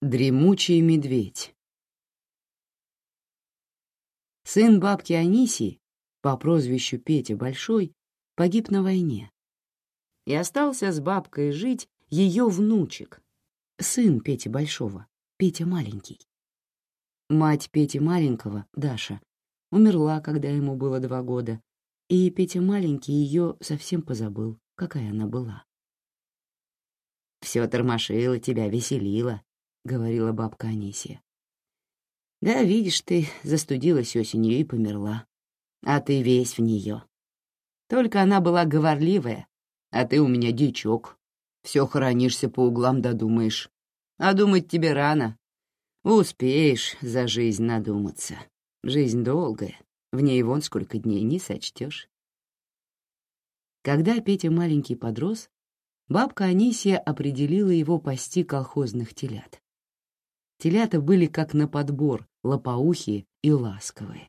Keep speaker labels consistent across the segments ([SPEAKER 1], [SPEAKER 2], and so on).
[SPEAKER 1] Дремучий медведь. Сын бабки Анисии, по прозвищу Петя Большой, погиб на войне. И остался с бабкой жить ее внучек, сын Пети Большого, Петя Маленький. Мать Пети Маленького, Даша, умерла, когда ему было два года, и Петя Маленький ее совсем позабыл, какая она была. «Все тормошило тебя, веселило», — говорила бабка Анисия. «Да, видишь ты, застудилась осенью и померла. А ты весь в нее. Только она была говорливая, а ты у меня дичок. Все хоронишься по углам додумаешь. А думать тебе рано. Успеешь за жизнь надуматься. Жизнь долгая, в ней вон сколько дней не сочтешь. Когда Петя маленький подрос, бабка Анисия определила его пасти колхозных телят. Телята были как на подбор, лопоухие и ласковые.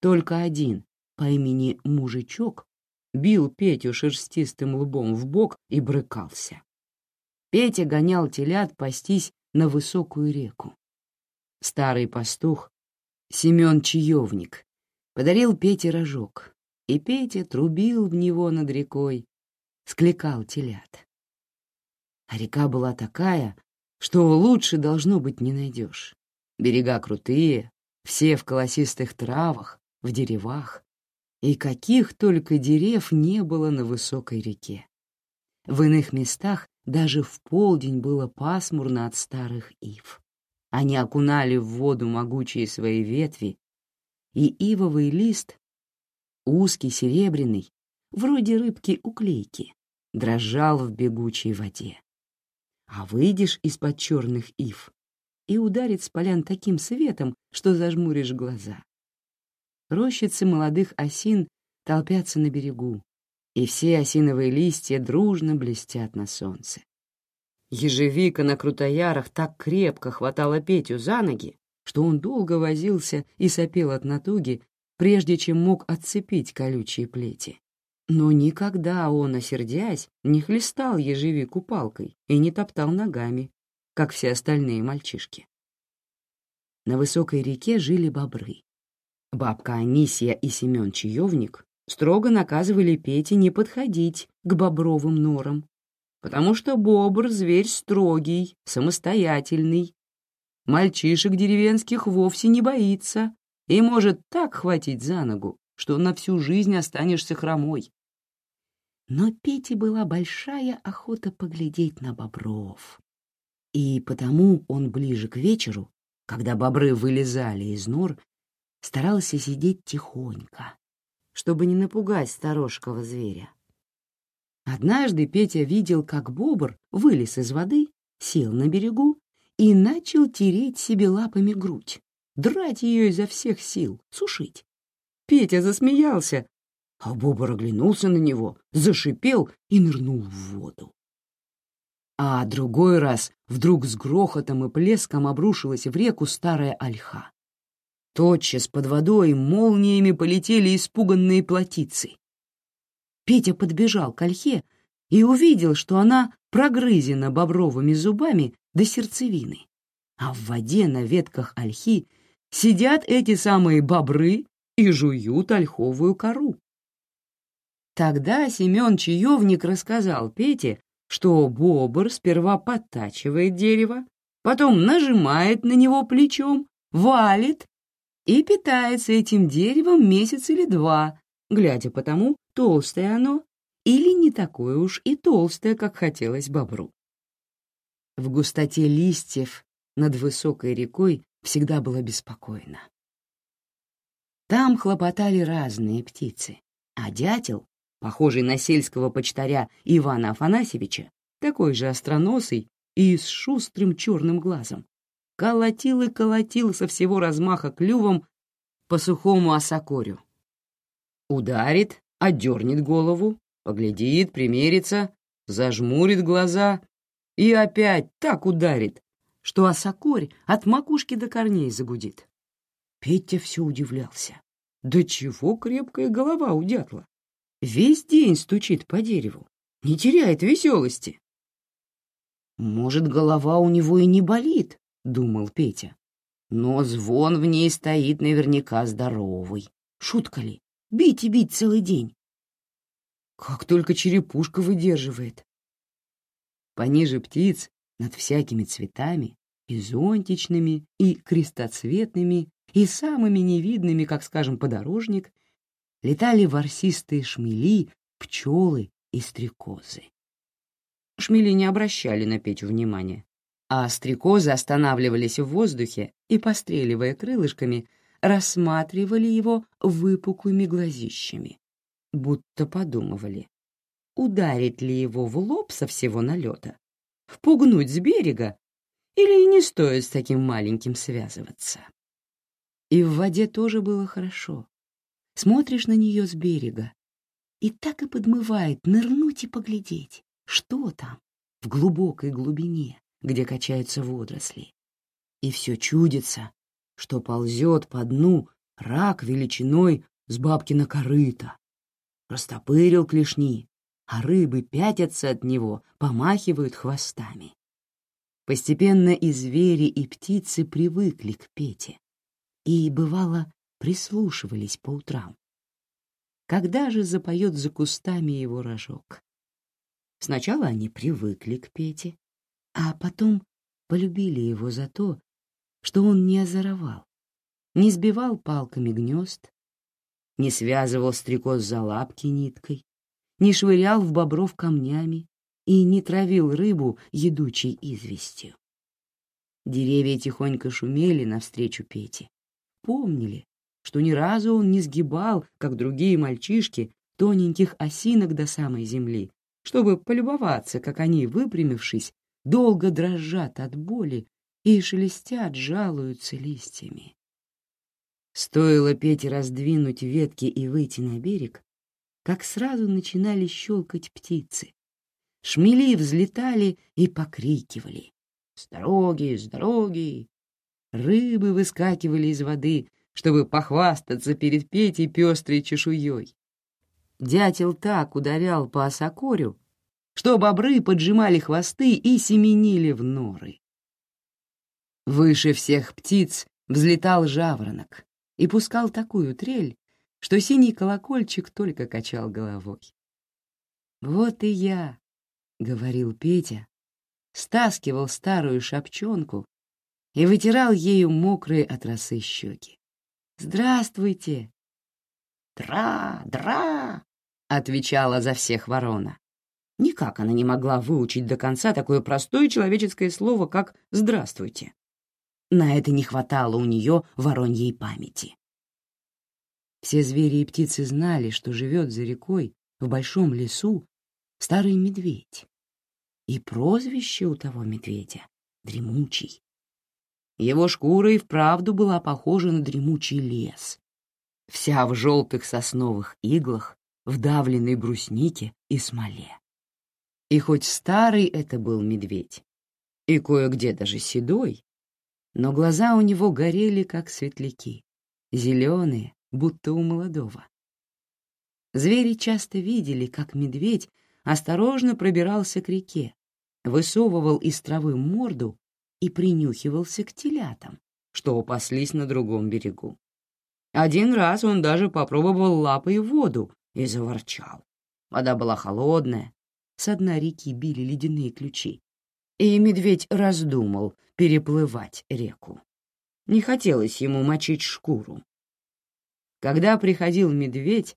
[SPEAKER 1] Только один, по имени Мужичок, бил Петю шерстистым лбом в бок и брыкался. Петя гонял телят пастись на высокую реку. Старый пастух, Семен Чаевник, подарил Пете рожок, и Петя трубил в него над рекой, скликал телят. А река была такая, что лучше должно быть не найдешь. Берега крутые, все в колосистых травах, в деревах. И каких только дерев не было на высокой реке. В иных местах даже в полдень было пасмурно от старых ив. Они окунали в воду могучие свои ветви, и ивовый лист, узкий, серебряный, вроде рыбки-уклейки, дрожал в бегучей воде а выйдешь из-под черных ив и ударит с полян таким светом, что зажмуришь глаза. Рощицы молодых осин толпятся на берегу, и все осиновые листья дружно блестят на солнце. Ежевика на крутоярах так крепко хватала Петю за ноги, что он долго возился и сопел от натуги, прежде чем мог отцепить колючие плети. Но никогда он, осердясь, не хлестал ежевику палкой и не топтал ногами, как все остальные мальчишки. На высокой реке жили бобры. Бабка Анисия и Семен Чаевник строго наказывали Пете не подходить к бобровым норам, потому что бобр — зверь строгий, самостоятельный. Мальчишек деревенских вовсе не боится и может так хватить за ногу, что на всю жизнь останешься хромой. Но Пете была большая охота поглядеть на бобров. И потому он ближе к вечеру, когда бобры вылезали из нор, старался сидеть тихонько, чтобы не напугать сторожкого зверя. Однажды Петя видел, как бобр вылез из воды, сел на берегу и начал тереть себе лапами грудь, драть ее изо всех сил, сушить. Петя засмеялся, а бобр оглянулся на него, зашипел и нырнул в воду. А другой раз вдруг с грохотом и плеском обрушилась в реку старая ольха. Тотчас под водой молниями полетели испуганные плотицы. Петя подбежал к ольхе и увидел, что она прогрызена бобровыми зубами до сердцевины, а в воде на ветках ольхи сидят эти самые бобры и жуют ольховую кору. Тогда Семен Чаевник рассказал Пете, что бобр сперва подтачивает дерево, потом нажимает на него плечом, валит и питается этим деревом месяц или два, глядя по тому, толстое оно или не такое уж и толстое, как хотелось бобру. В густоте листьев над высокой рекой всегда было беспокойно. Там хлопотали разные птицы, а дятел похожий на сельского почтаря Ивана Афанасьевича, такой же остроносый и с шустрым черным глазом, колотил и колотил со всего размаха клювом по сухому осокорю. Ударит, отдернет голову, поглядит, примерится, зажмурит глаза и опять так ударит, что осокорь от макушки до корней загудит. Петя все удивлялся. Да чего крепкая голова у дятла? Весь день стучит по дереву, не теряет веселости. Может, голова у него и не болит, думал Петя. Но звон в ней стоит наверняка здоровый. Шутка ли? Бить и бить целый день. Как только черепушка выдерживает. Пониже птиц, над всякими цветами, и зонтичными, и крестоцветными, и самыми невидными, как, скажем, подорожник, летали ворсистые шмели, пчелы и стрекозы. Шмели не обращали на Петю внимания, а стрекозы останавливались в воздухе и, постреливая крылышками, рассматривали его выпуклыми глазищами, будто подумывали, ударить ли его в лоб со всего налета, впугнуть с берега или не стоит с таким маленьким связываться. И в воде тоже было хорошо. Смотришь на нее с берега, и так и подмывает нырнуть и поглядеть, что там, в глубокой глубине, где качаются водоросли. И все чудится, что ползет по дну рак величиной с бабкина корыта. Растопырил клешни, а рыбы пятятся от него, помахивают хвостами. Постепенно и звери, и птицы привыкли к Пете и, бывало, прислушивались по утрам. Когда же запоет за кустами его рожок? Сначала они привыкли к Пете, а потом полюбили его за то, что он не озоровал, не сбивал палками гнезд, не связывал стрекоз за лапки ниткой, не швырял в бобров камнями и не травил рыбу едучей известью. Деревья тихонько шумели навстречу Пете, помнили, что ни разу он не сгибал, как другие мальчишки, тоненьких осинок до самой земли, чтобы полюбоваться, как они, выпрямившись, долго дрожат от боли и шелестят, жалуются листьями. Стоило Пете раздвинуть ветки и выйти на берег, как сразу начинали щелкать птицы. Шмели взлетали и покрикивали. «С дороги, с дороги!» Рыбы выскакивали из воды, чтобы похвастаться перед Петей пестрой чешуей. Дятел так ударял по осокорю, что бобры поджимали хвосты и семенили в норы. Выше всех птиц взлетал жаворонок и пускал такую трель, что синий колокольчик только качал головой. «Вот и я», — говорил Петя, стаскивал старую шапчонку и вытирал ею мокрые от росы щеки. «Здравствуйте!» «Дра, дра!» — отвечала за всех ворона. Никак она не могла выучить до конца такое простое человеческое слово, как «здравствуйте». На это не хватало у нее вороньей памяти. Все звери и птицы знали, что живет за рекой, в большом лесу, старый медведь. И прозвище у того медведя — Дремучий. Его шкура и вправду была похожа на дремучий лес, вся в желтых сосновых иглах, вдавленной бруснике и смоле. И хоть старый это был медведь, и кое-где даже седой, но глаза у него горели, как светляки, зеленые, будто у молодого. Звери часто видели, как медведь осторожно пробирался к реке, высовывал из травы морду и принюхивался к телятам, что паслись на другом берегу. Один раз он даже попробовал лапой воду и заворчал. Вода была холодная, с дна реки били ледяные ключи, и медведь раздумал переплывать реку. Не хотелось ему мочить шкуру. Когда приходил медведь,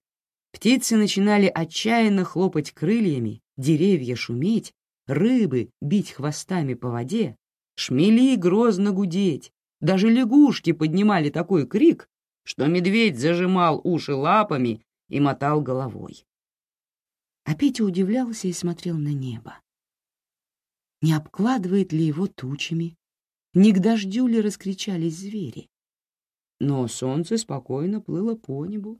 [SPEAKER 1] птицы начинали отчаянно хлопать крыльями, деревья шуметь, рыбы бить хвостами по воде, шмели грозно гудеть, даже лягушки поднимали такой крик, что медведь зажимал уши лапами и мотал головой. А Петя удивлялся и смотрел на небо. Не обкладывает ли его тучами? Не к дождю ли раскричались звери? Но солнце спокойно плыло по небу,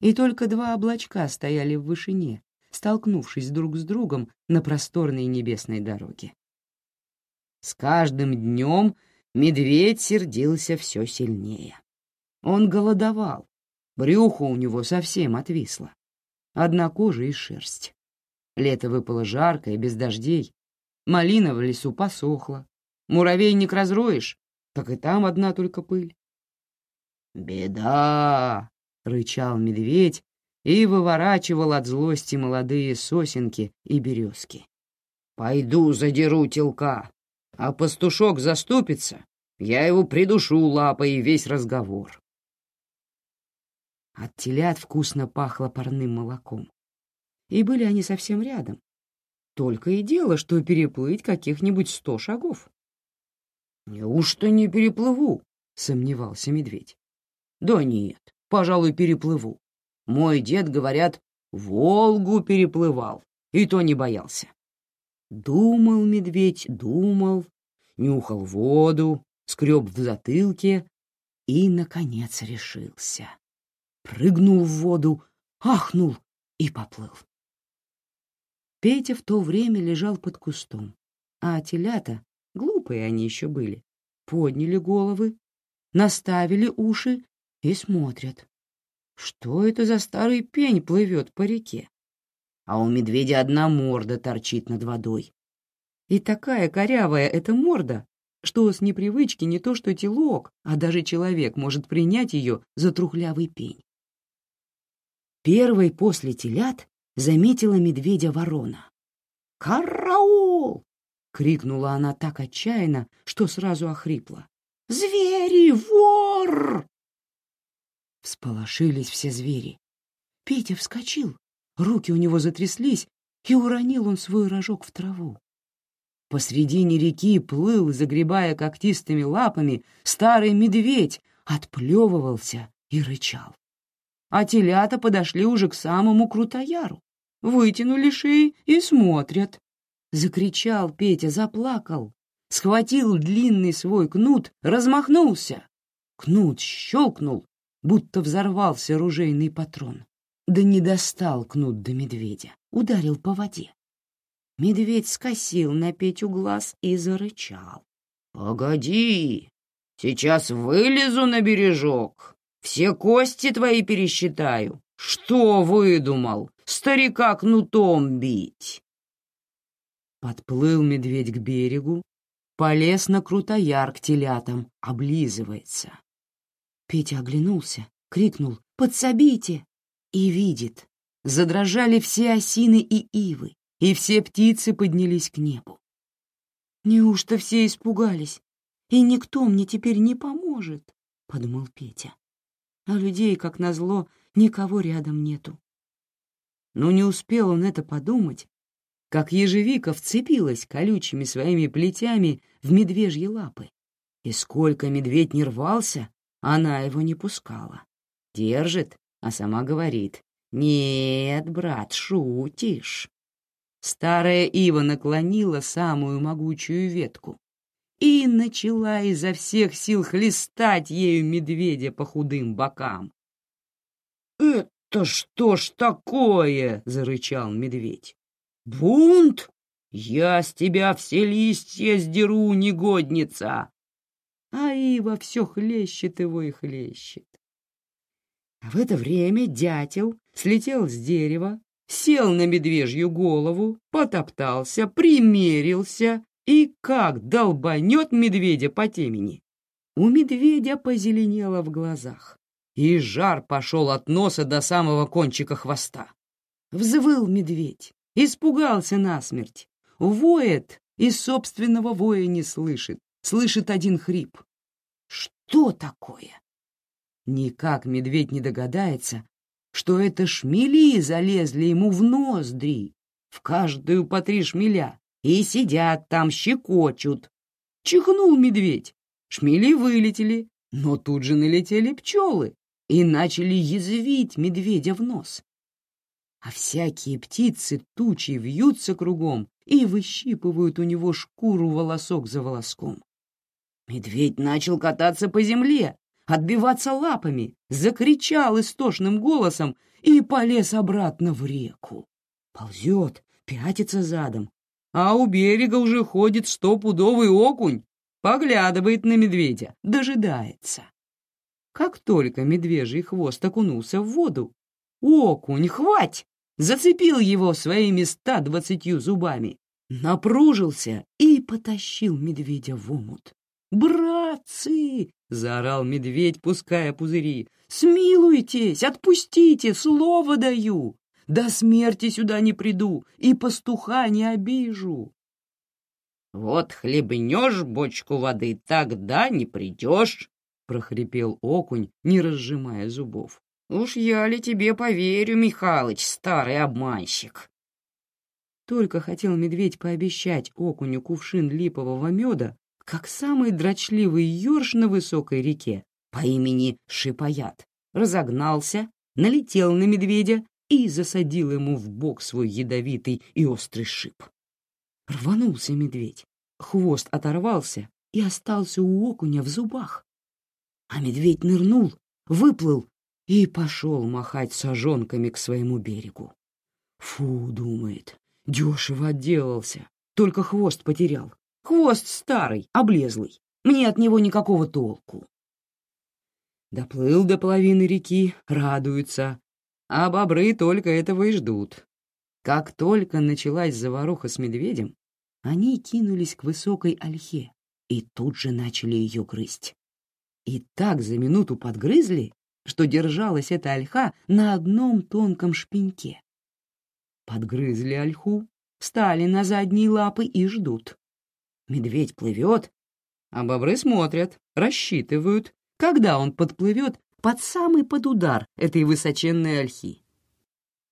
[SPEAKER 1] и только два облачка стояли в вышине, столкнувшись друг с другом на просторной небесной дороге. С каждым днем медведь сердился все сильнее. Он голодовал, брюхо у него совсем отвисло, одна кожа и шерсть. Лето выпало жаркое, без дождей, малина в лесу посохла, муравейник разроешь, так и там одна только пыль. «Беда!» — рычал медведь и выворачивал от злости молодые сосенки и березки. «Пойду задеру телка, а пастушок заступится, я его придушу лапой и весь разговор». От телят вкусно пахло парным молоком. И были они совсем рядом. Только и дело, что переплыть каких-нибудь сто шагов. «Неужто не переплыву?» — сомневался медведь. «Да нет, пожалуй, переплыву. Мой дед, говорят, Волгу переплывал, и то не боялся». Думал медведь, думал, нюхал воду, скреб в затылке и, наконец, решился. Прыгнул в воду, ахнул и поплыл. Петя в то время лежал под кустом, а телята, глупые они еще были, подняли головы, наставили уши и смотрят. Что это за старый пень плывет по реке? А у медведя одна морда торчит над водой. И такая корявая эта морда, что с непривычки не то что телок, а даже человек может принять ее за трухлявый пень. Первой после телят заметила медведя ворона. «Караул!» — крикнула она так отчаянно, что сразу охрипла. «Звери! Вор!» Всполошились все звери. Петя вскочил, руки у него затряслись, и уронил он свой рожок в траву. Посредине реки плыл, загребая когтистыми лапами, старый медведь, отплевывался и рычал. А телята подошли уже к самому крутояру, вытянули шеи и смотрят. Закричал Петя, заплакал, схватил длинный свой кнут, размахнулся. Кнут щелкнул, будто взорвался ружейный патрон. Да не достал кнут до медведя, ударил по воде. Медведь скосил на Петю глаз и зарычал. «Погоди, сейчас вылезу на бережок, все кости твои пересчитаю. Что выдумал? Старика кнутом бить!» Подплыл медведь к берегу, полез на крутояр к телятам, облизывается. Петя оглянулся, крикнул «Подсобите!» И видит, задрожали все осины и ивы, и все птицы поднялись к небу. «Неужто все испугались, и никто мне теперь не поможет?» — подумал Петя. «А людей, как назло, никого рядом нету». Но не успел он это подумать, как ежевика вцепилась колючими своими плетями в медвежьи лапы. И сколько медведь не рвался, она его не пускала. Держит, а сама говорит, «Нет, брат, шутишь». Старая ива наклонила самую могучую ветку и начала изо всех сил хлестать ею медведя по худым бокам. «Это что ж такое?» — зарычал медведь. «Бунт? Я с тебя все листья сдеру, негодница!» А ива все хлещет его и хлещет. В это время дятел слетел с дерева, сел на медвежью голову, потоптался, примерился и как долбанет медведя по темени. У медведя позеленело в глазах, и жар пошел от носа до самого кончика хвоста. Взвыл медведь, испугался насмерть, воет и собственного воя не слышит, слышит один хрип. Что такое? Никак медведь не догадается, что это шмели залезли ему в ноздри, в каждую по три шмеля, и сидят там, щекочут. Чихнул медведь, шмели вылетели, но тут же налетели пчелы и начали язвить медведя в нос. А всякие птицы тучи вьются кругом и выщипывают у него шкуру волосок за волоском. Медведь начал кататься по земле, отбиваться лапами, закричал истошным голосом и полез обратно в реку. Ползет, пятится задом, а у берега уже ходит стопудовый окунь, поглядывает на медведя, дожидается. Как только медвежий хвост окунулся в воду, окунь, хвать, зацепил его своими ста двадцатью зубами, напружился и потащил медведя в омут. «Братцы!» — заорал медведь, пуская пузыри. «Смилуйтесь, отпустите, слово даю! До смерти сюда не приду и пастуха не обижу!»
[SPEAKER 2] «Вот хлебнешь бочку воды, тогда не придешь!» — прохрипел окунь, не разжимая зубов. «Уж я ли тебе поверю, Михалыч, старый обманщик?»
[SPEAKER 1] Только хотел медведь пообещать окуню кувшин липового меда, как самый дрочливый ерш на высокой реке по имени Шипоят разогнался, налетел на медведя и засадил ему в бок свой ядовитый и острый шип. Рванулся медведь, хвост оторвался и остался у окуня в зубах. А медведь нырнул, выплыл и пошел махать сажонками к своему берегу. Фу, думает, дешево отделался, только хвост потерял. Хвост старый, облезлый, мне от него никакого толку. Доплыл до половины реки, радуется, а бобры только этого и ждут. Как только началась заваруха с медведем, они кинулись к высокой ольхе и тут же начали ее грызть. И так за минуту подгрызли, что держалась эта ольха на одном тонком шпеньке. Подгрызли ольху, встали на задние лапы и ждут. Медведь плывет, а бобры смотрят, рассчитывают, когда он подплывет под самый под удар этой высоченной ольхи.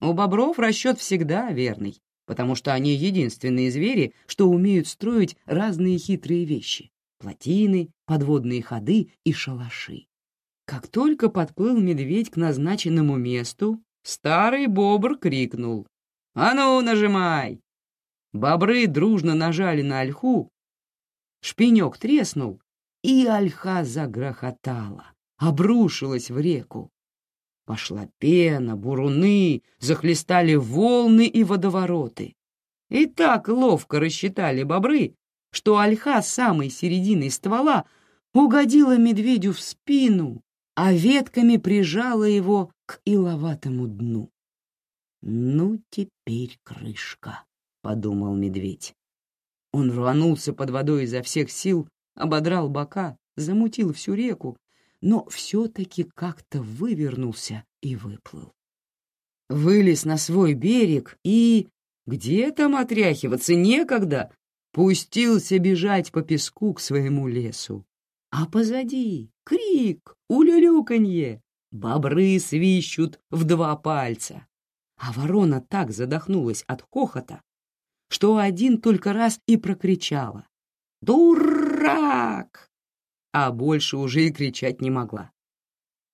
[SPEAKER 1] У бобров расчет всегда верный, потому что они единственные звери, что умеют строить разные хитрые вещи — плотины, подводные ходы и шалаши. Как только подплыл медведь к назначенному месту, старый бобр крикнул «А ну, нажимай!» Бобры дружно нажали на ольху, шпинек треснул, и ольха загрохотала, обрушилась в реку. Пошла пена, буруны, захлестали волны и водовороты. И так ловко рассчитали бобры, что ольха с самой середины ствола угодила медведю в спину, а ветками прижала его к иловатому дну. «Ну, теперь крышка», — подумал медведь. Он рванулся под водой изо всех сил, ободрал бока, замутил всю реку, но все-таки как-то вывернулся и выплыл. Вылез на свой берег и... Где там отряхиваться, некогда. Пустился бежать по песку к своему лесу. А позади крик, улюлюканье, бобры свищут в два пальца. А ворона так задохнулась от хохота, что один только раз и прокричала. «Дурак!» а больше уже и кричать не могла.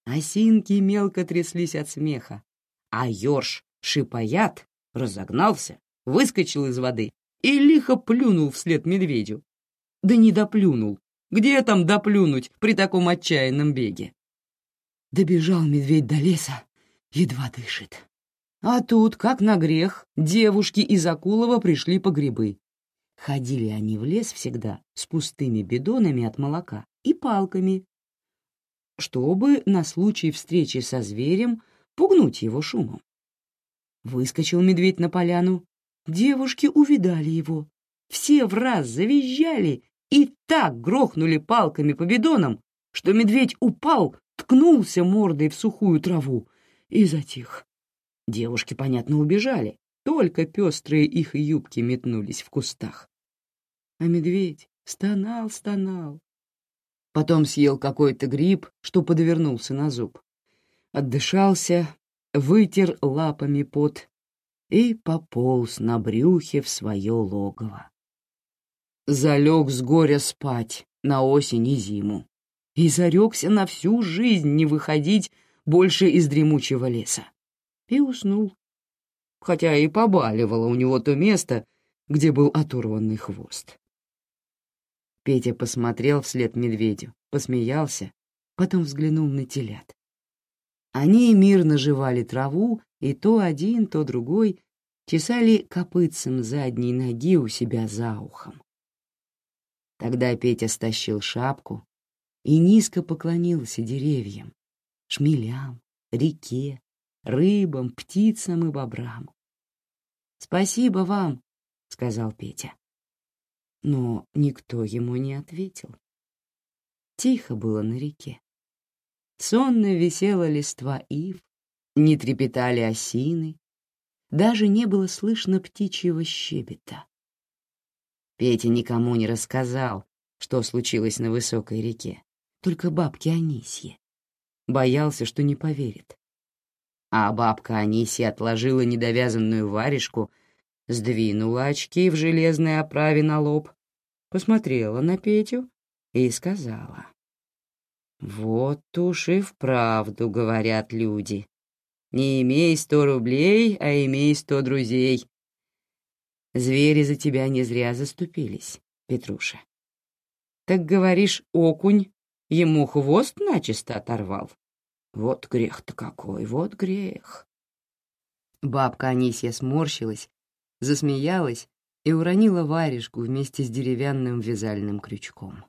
[SPEAKER 1] Осинки мелко тряслись от смеха, а ёрш шипоят разогнался, выскочил из воды и лихо плюнул вслед медведю. Да не доплюнул. Где там доплюнуть при таком отчаянном беге? Добежал медведь до леса, едва дышит. А тут, как на грех, девушки из Акулова пришли по грибы. Ходили они в лес всегда с пустыми бидонами от молока и палками, чтобы на случай встречи со зверем пугнуть его шумом. Выскочил медведь на поляну, девушки увидали его, все в раз завизжали и так грохнули палками по бидонам, что медведь упал, ткнулся мордой в сухую траву и затих. Девушки, понятно, убежали, только пестрые их юбки метнулись в кустах. А медведь стонал, стонал, Потом съел какой-то гриб, что подвернулся на зуб. Отдышался, вытер лапами пот и пополз на брюхе в свое логово. Залег с горя спать на осень и зиму и зарекся на всю жизнь не выходить больше из дремучего леса. И уснул, хотя и побаливало у него то место, где был оторванный хвост. Петя посмотрел вслед медведю, посмеялся, потом взглянул на телят. Они мирно жевали траву, и то один, то другой чесали копытцем задней ноги у себя за ухом. Тогда Петя стащил шапку и низко поклонился деревьям, шмелям, реке, рыбам, птицам и бобрам. «Спасибо вам», — сказал Петя но никто ему не ответил. Тихо было на реке. Сонно висела листва ив, не трепетали осины, даже не было слышно птичьего щебета. Петя никому не рассказал, что случилось на высокой реке, только бабке Анисье. Боялся, что не поверит. А бабка Анисья отложила недовязанную варежку, сдвинула очки в железной оправе на лоб, посмотрела на Петю и сказала. «Вот уж и вправду, — говорят люди, — не имей сто рублей, а имей сто друзей. Звери за тебя не зря заступились, Петруша. Так говоришь, окунь ему хвост начисто оторвал? Вот грех-то какой, вот грех. Бабка Анисья сморщилась, засмеялась и уронила варежку вместе с деревянным вязальным крючком.